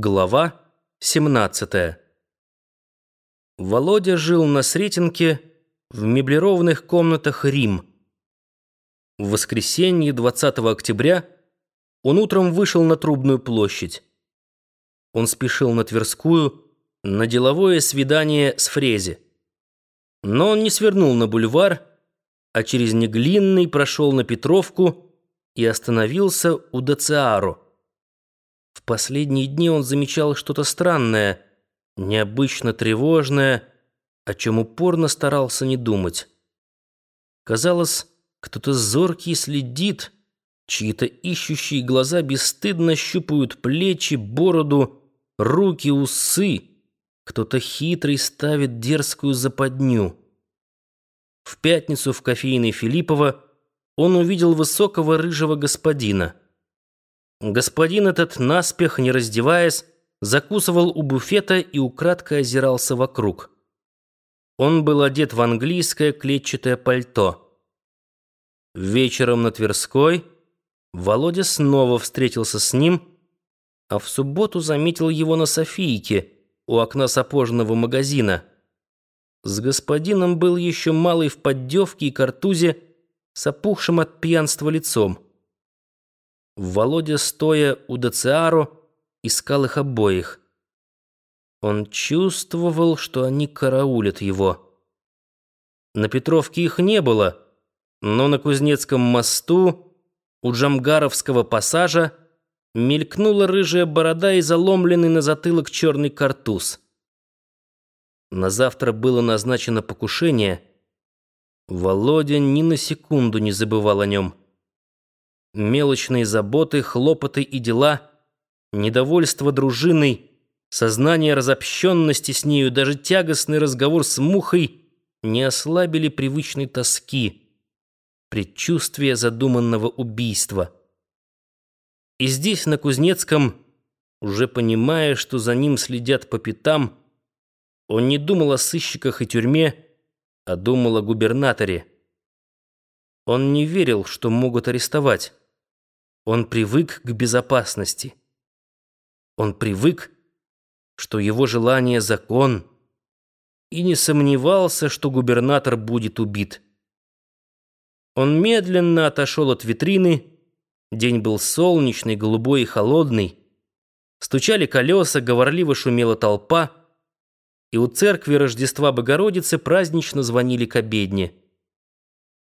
Глава 17 Володя жил на Сретенке в меблированных комнатах «Рим». В воскресенье 20 октября он утром вышел на Трубную площадь. Он спешил на Тверскую на деловое свидание с Фрези. Но он не свернул на бульвар, а через Неглинный прошел на Петровку и остановился у Дациаро. Последние дни он замечал что-то странное, необычно тревожное, о чем упорно старался не думать. Казалось, кто-то зоркий следит, чьи-то ищущие глаза бесстыдно щупают плечи, бороду, руки, усы. Кто-то хитрый ставит дерзкую западню. В пятницу в кофейной Филиппова он увидел высокого рыжего господина — Господин этот, наспех, не раздеваясь, закусывал у буфета и украдкой озирался вокруг. Он был одет в английское клетчатое пальто. Вечером на Тверской Володя снова встретился с ним, а в субботу заметил его на Софийке у окна сапожного магазина. С господином был еще малый в поддевке и картузе с опухшим от пьянства лицом. Володя, стоя у Дациаро, искал их обоих. Он чувствовал, что они караулят его. На Петровке их не было, но на Кузнецком мосту у Джамгаровского пассажа мелькнула рыжая борода и заломленный на затылок черный картуз. На завтра было назначено покушение. Володя ни на секунду не забывал о нем мелочные заботы, хлопоты и дела, недовольство дружиной, сознание разобщенности с нею, даже тягостный разговор с мухой не ослабили привычной тоски, предчувствия задуманного убийства. И здесь, на Кузнецком, уже понимая, что за ним следят по пятам, он не думал о сыщиках и тюрьме, а думал о губернаторе. Он не верил, что могут арестовать. Он привык к безопасности. Он привык, что его желание — закон, и не сомневался, что губернатор будет убит. Он медленно отошел от витрины. День был солнечный, голубой и холодный. Стучали колеса, говорливо шумела толпа, и у церкви Рождества Богородицы празднично звонили к обедне.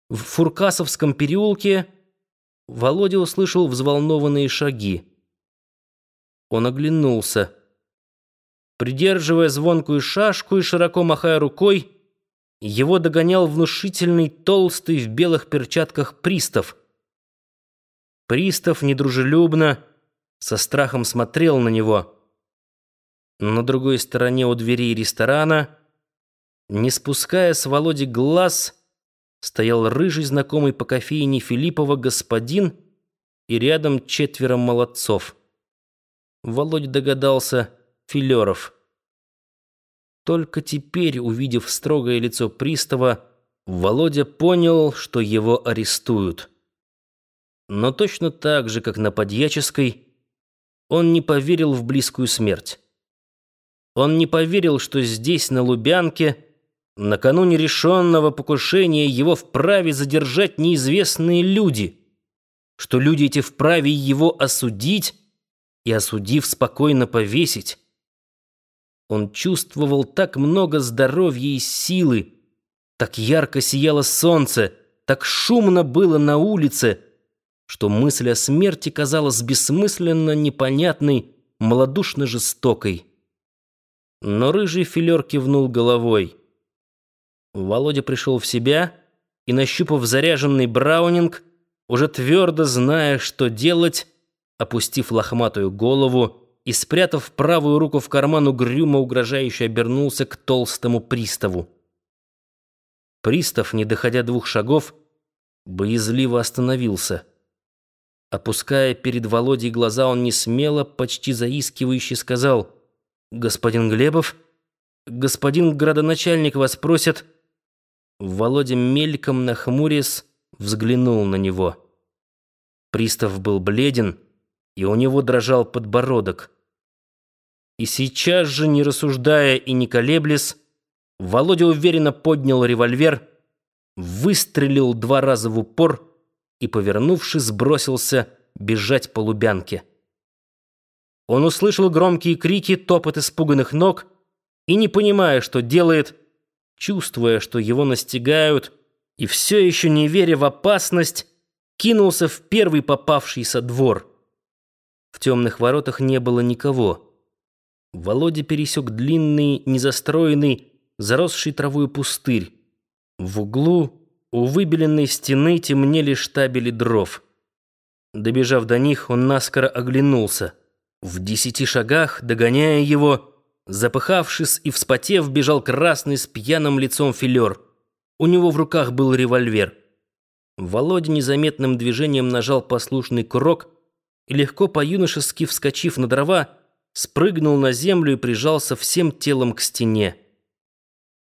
В Фуркасовском переулке Володя услышал взволнованные шаги. Он оглянулся. Придерживая звонкую шашку и широко махая рукой, его догонял внушительный, толстый в белых перчатках пристав. Пристав недружелюбно, со страхом смотрел на него. На другой стороне у дверей ресторана, не спуская с Володи глаз, стоял рыжий знакомый по кофейне Филиппова господин и рядом четверо молодцов. Володя догадался Филеров. Только теперь, увидев строгое лицо пристава, Володя понял, что его арестуют. Но точно так же, как на Подьяческой, он не поверил в близкую смерть. Он не поверил, что здесь, на Лубянке, Накануне решенного покушения его вправе задержать неизвестные люди, что люди эти вправе его осудить и, осудив, спокойно повесить. Он чувствовал так много здоровья и силы, так ярко сияло солнце, так шумно было на улице, что мысль о смерти казалась бессмысленно непонятной, малодушно жестокой. Но рыжий филер кивнул головой. Володя пришел в себя и, нащупав заряженный браунинг, уже твердо зная, что делать, опустив лохматую голову и спрятав правую руку в карман, угрюмо угрожающе обернулся к толстому приставу. Пристав, не доходя двух шагов, боязливо остановился. Опуская перед Володей глаза, он не смело, почти заискивающе сказал «Господин Глебов, господин градоначальник вас просит...» Володя мельком нахмурясь взглянул на него. Пристав был бледен, и у него дрожал подбородок. И сейчас же, не рассуждая и не колеблясь, Володя уверенно поднял револьвер, выстрелил два раза в упор и, повернувшись, бросился бежать по Лубянке. Он услышал громкие крики, топот испуганных ног и, не понимая, что делает, чувствуя, что его настигают, и все еще не веря в опасность, кинулся в первый попавшийся двор. В темных воротах не было никого. Володя пересек длинный, незастроенный, заросший травой пустырь. В углу у выбеленной стены темнели штабели дров. Добежав до них, он наскоро оглянулся. В десяти шагах, догоняя его, запыхавшись и вспотев, бежал красный с пьяным лицом филер. У него в руках был револьвер. Володя незаметным движением нажал послушный курок и, легко по-юношески вскочив на дрова, спрыгнул на землю и прижался всем телом к стене.